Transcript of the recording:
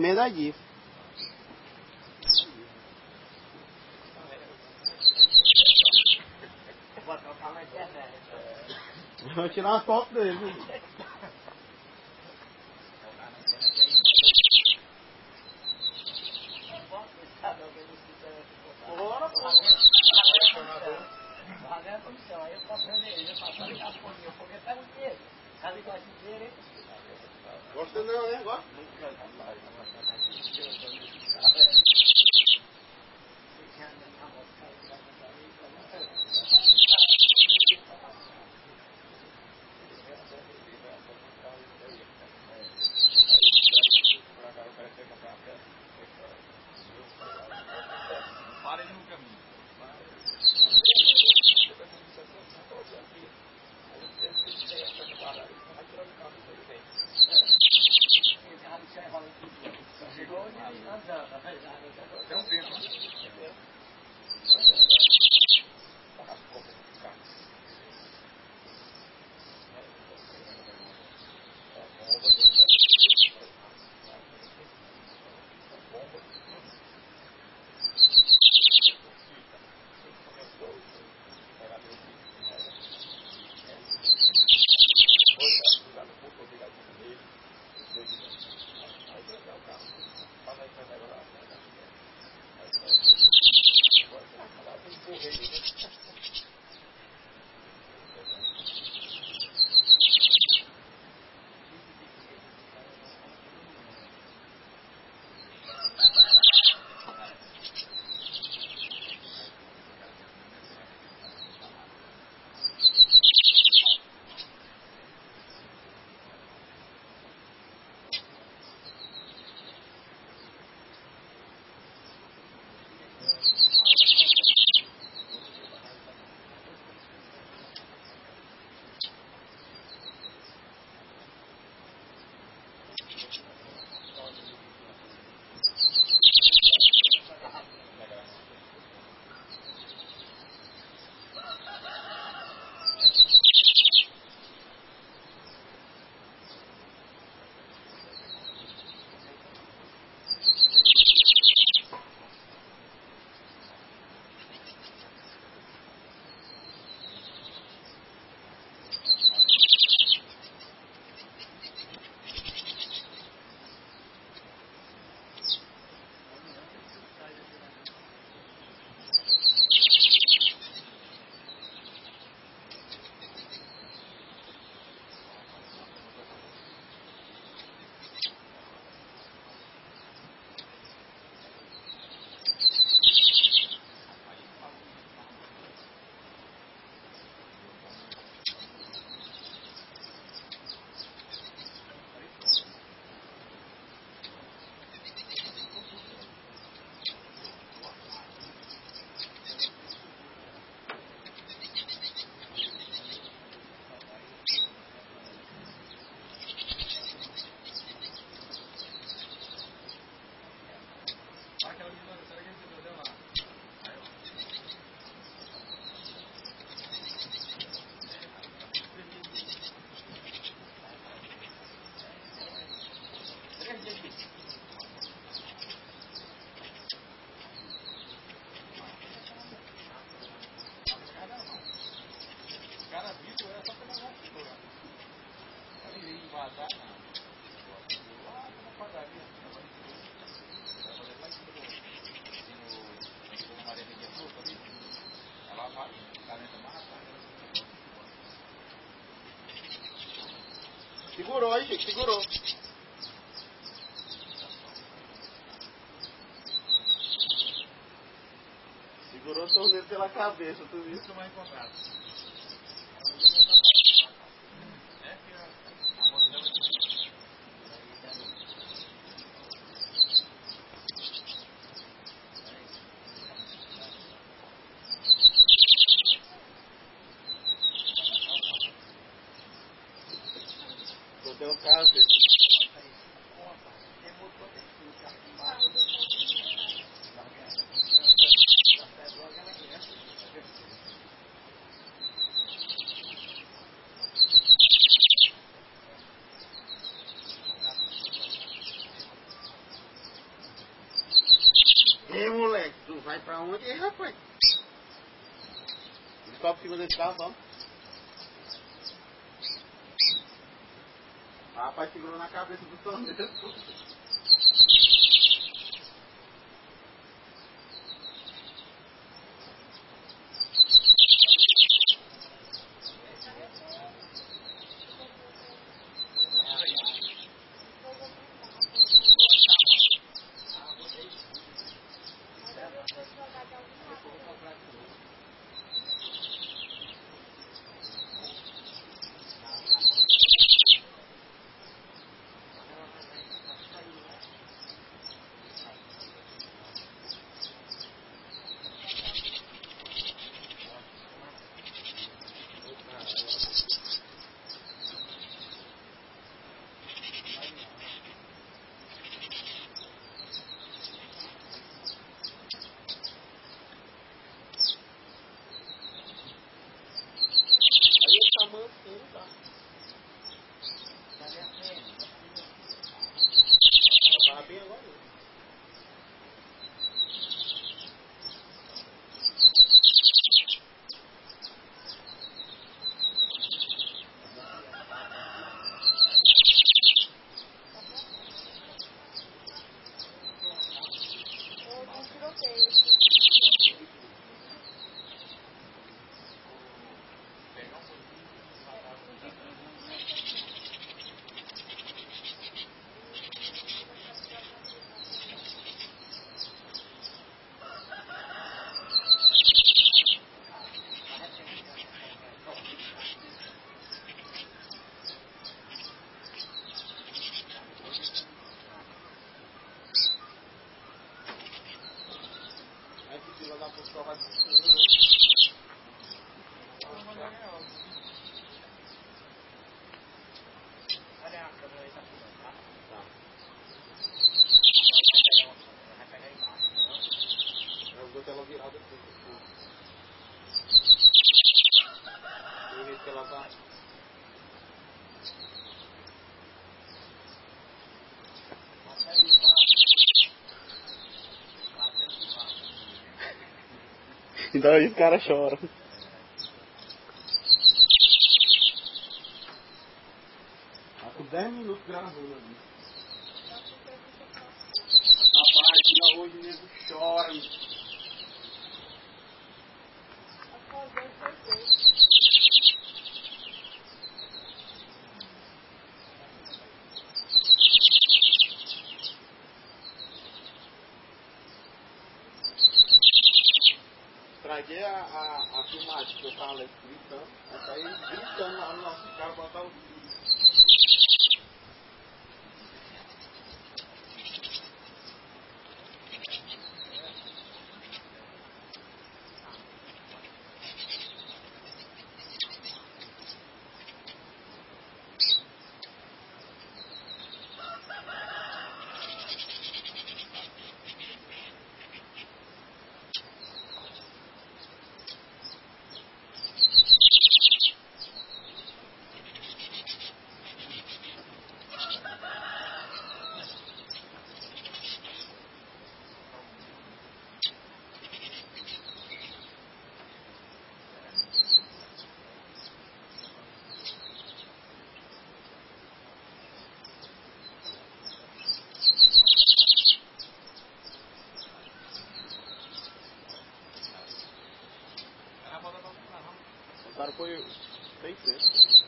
medalhista. Vou trocar na internet. Vou tirar uma foto dele. viu? Lá na comissão, aí eu posso vender ele, eu faço ali as folhinhas, porque pega o dinheiro. Sabe qual é o dinheiro, hein? Gosta não, né? Gosta? Para ele Segurou aí, Chico, segurou. Segurou o torneio pela cabeça, tudo isso. Isso não vai encontrar. É que a, a moça dela. Eu tenho um caso. pra onde aí, rapaz? Descobre por cima desse carro, vamos. Rapaz, segurou na cabeça do torneiro. Aí ele Aí que fila da puta vai funcionando, né? Olha a câmera aí, tá filmando, tá? Tá. Vai pegar aí embaixo, entendeu? Eu vou ter ela virada assim. tipo. Do jeito que ela tá. Bota aí embaixo. Lá dentro do carro. Então aí os caras choram. Tá com 10 minutos gravando ali. Rapaz, dia hoje o nego chora. Acordou foi feito. Estraguei a, a, a filmagem que eu tava lá gritando. Aí saí gritando lá no nosso carro, botar o clear. Makes sense.